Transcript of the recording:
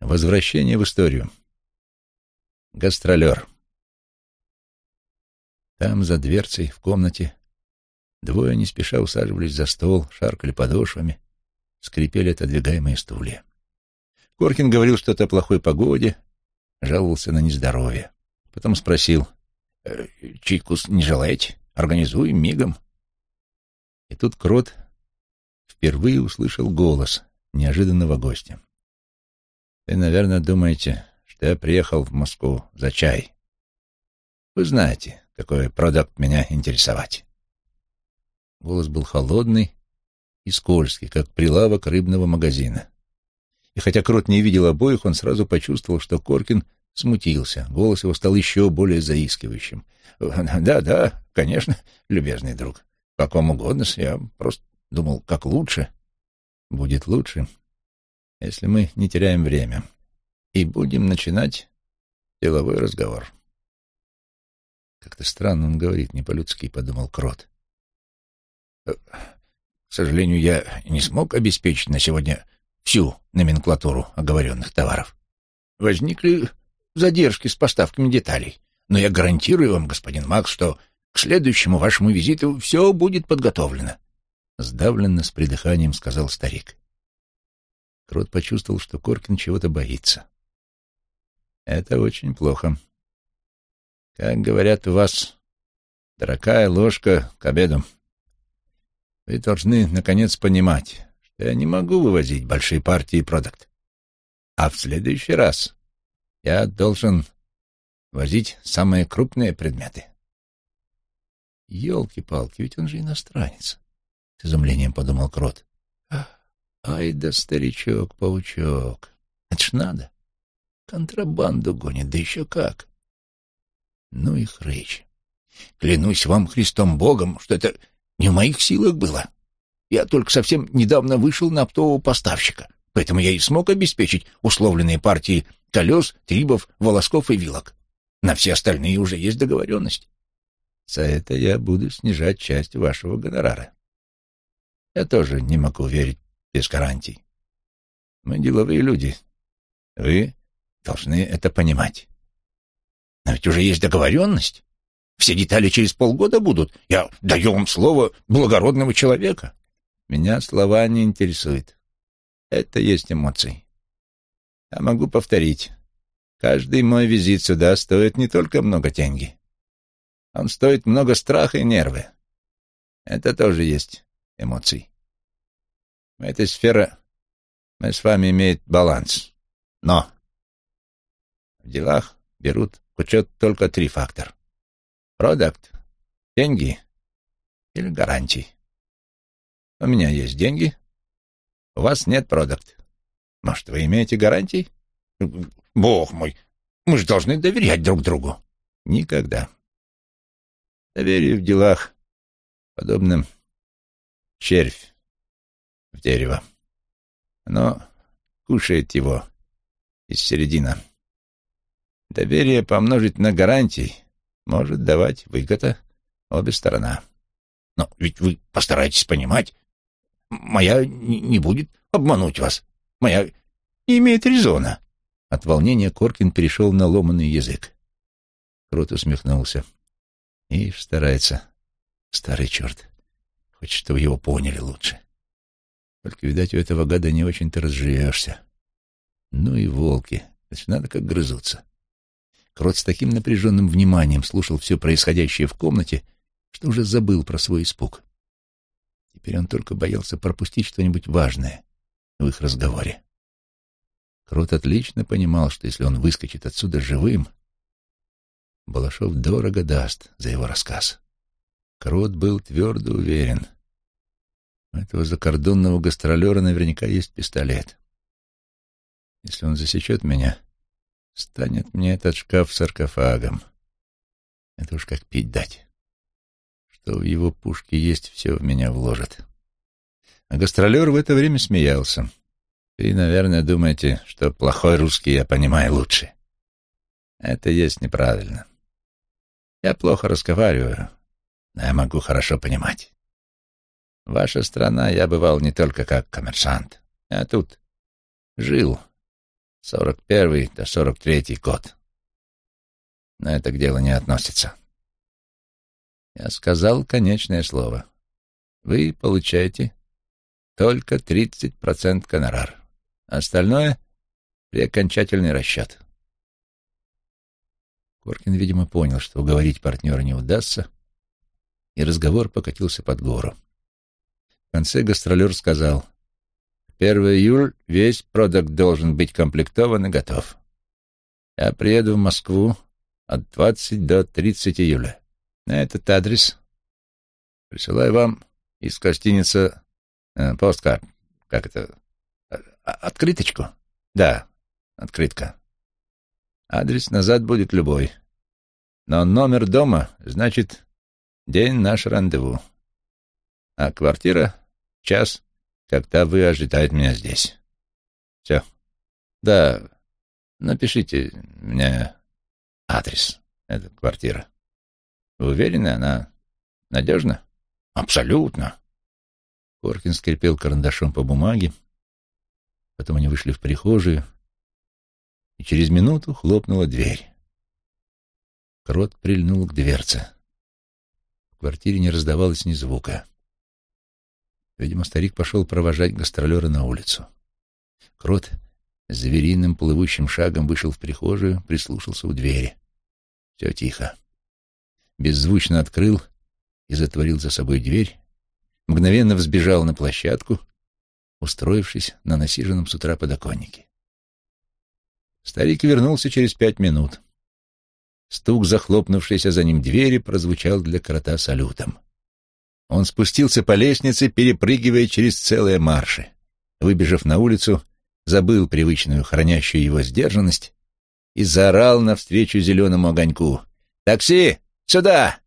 Возвращение в историю. Гастролер. Там, за дверцей, в комнате, двое не спеша усаживались за стол, шаркали подошвами, скрипели отодвигаемые стулья. Коркин говорил что-то о плохой погоде, жаловался на нездоровье. Потом спросил, «Э, «Чайкус не желаете? Организуем мигом». И тут Крот впервые услышал голос неожиданного гостя. «Вы, наверное, думаете, что я приехал в Москву за чай. Вы знаете, какой продукт меня интересовать». Голос был холодный и скользкий, как прилавок рыбного магазина. И хотя Крот не видел обоих, он сразу почувствовал, что Коркин смутился. Голос его стал еще более заискивающим. «Да, да, конечно, любезный друг. Как вам угодно, я просто думал, как лучше». «Будет лучше, если мы не теряем время и будем начинать деловой разговор». Как-то странно он говорит, не по-людски, — подумал Крот. «К сожалению, я не смог обеспечить на сегодня всю номенклатуру оговоренных товаров. Возникли задержки с поставками деталей, но я гарантирую вам, господин Макс, что к следующему вашему визиту все будет подготовлено. Сдавленно, с придыханием сказал старик. Крот почувствовал, что Коркин чего-то боится. Это очень плохо. Как говорят у вас, дорогая ложка к обеду. Вы должны, наконец, понимать, что я не могу вывозить большие партии продукт. А в следующий раз я должен возить самые крупные предметы. Ёлки-палки, ведь он же иностранец. С изумлением подумал Крот. Ай да старичок-паучок. Это ж надо. Контрабанду гонит, да еще как. Ну и хрыч. Клянусь вам Христом Богом, что это не в моих силах было. Я только совсем недавно вышел на оптового поставщика, поэтому я и смог обеспечить условленные партии колес, трибов, волосков и вилок. На все остальные уже есть договоренность. За это я буду снижать часть вашего гонорара. Я тоже не могу верить без гарантий. Мы деловые люди. Вы должны это понимать. Но ведь уже есть договоренность. Все детали через полгода будут. Я даю вам слово благородного человека. Меня слова не интересуют. Это есть эмоции. Я могу повторить. Каждый мой визит сюда стоит не только много деньги. Он стоит много страха и нервы. Это тоже есть эмоции. Эта сфера мы с вами имеет баланс. Но в делах берут в учет только три фактора. Продукт, деньги или гарантии. У меня есть деньги, у вас нет продукт. Может, вы имеете гарантии? Бог мой, мы же должны доверять друг другу. Никогда. Доверие в делах подобно червь в дерево. Оно кушает его из середины. Доверие помножить на гарантии может давать выгода обе стороны. Но ведь вы постарайтесь понимать, Моя не будет обмануть вас. Моя имеет резона. От волнения Коркин перешел на ломанный язык. Крот усмехнулся. Ишь, старается. Старый черт. Хочет, чтобы его поняли лучше. Только, видать, у этого гада не очень-то разживешься. Ну и волки. Значит, надо как грызутся. Крот с таким напряженным вниманием слушал все происходящее в комнате, что уже забыл про свой испуг. Теперь он только боялся пропустить что-нибудь важное в их разговоре. Крот отлично понимал, что если он выскочит отсюда живым, Балашов дорого даст за его рассказ. Крот был твердо уверен. У этого закордонного гастролера наверняка есть пистолет. Если он засечет меня, станет мне этот шкаф саркофагом. Это уж как пить дать что в его пушке есть, все в меня вложит. А гастролер в это время смеялся. Вы, наверное, думаете, что плохой русский я понимаю лучше. Это есть неправильно. Я плохо разговариваю, но я могу хорошо понимать. Ваша страна я бывал не только как коммерсант. Я тут жил Сорок первый до сорок третий код. Но это к делу не относится. Я сказал конечное слово. Вы получаете только 30% гонорар. Остальное — при окончательный расчет. Коркин, видимо, понял, что уговорить партнера не удастся, и разговор покатился под гору. В конце гастролер сказал, «1 июль весь продукт должен быть комплектован и готов. Я приеду в Москву от 20 до 30 июля. На этот адрес присылаю вам из гостиницы э, посткарт. Как это? А, открыточку? Да, открытка. Адрес назад будет любой. Но номер дома значит день наш рандеву. А квартира — час, когда вы ожидаете меня здесь. Все. Да, напишите мне адрес этой квартиры. Вы уверены, она надежна? Абсолютно. Коркин скрипел карандашом по бумаге. Потом они вышли в прихожую, и через минуту хлопнула дверь. Крот прильнул к дверце. В квартире не раздавалось ни звука. Видимо, старик пошел провожать гастролера на улицу. Крот с звериным плывущим шагом вышел в прихожую, прислушался у двери. Все тихо беззвучно открыл и затворил за собой дверь, мгновенно взбежал на площадку, устроившись на насиженном с утра подоконнике. Старик вернулся через пять минут. Стук захлопнувшейся за ним двери прозвучал для крота салютом. Он спустился по лестнице, перепрыгивая через целые марши. Выбежав на улицу, забыл привычную хранящую его сдержанность и заорал навстречу зеленому огоньку. «Такси! Сюда!»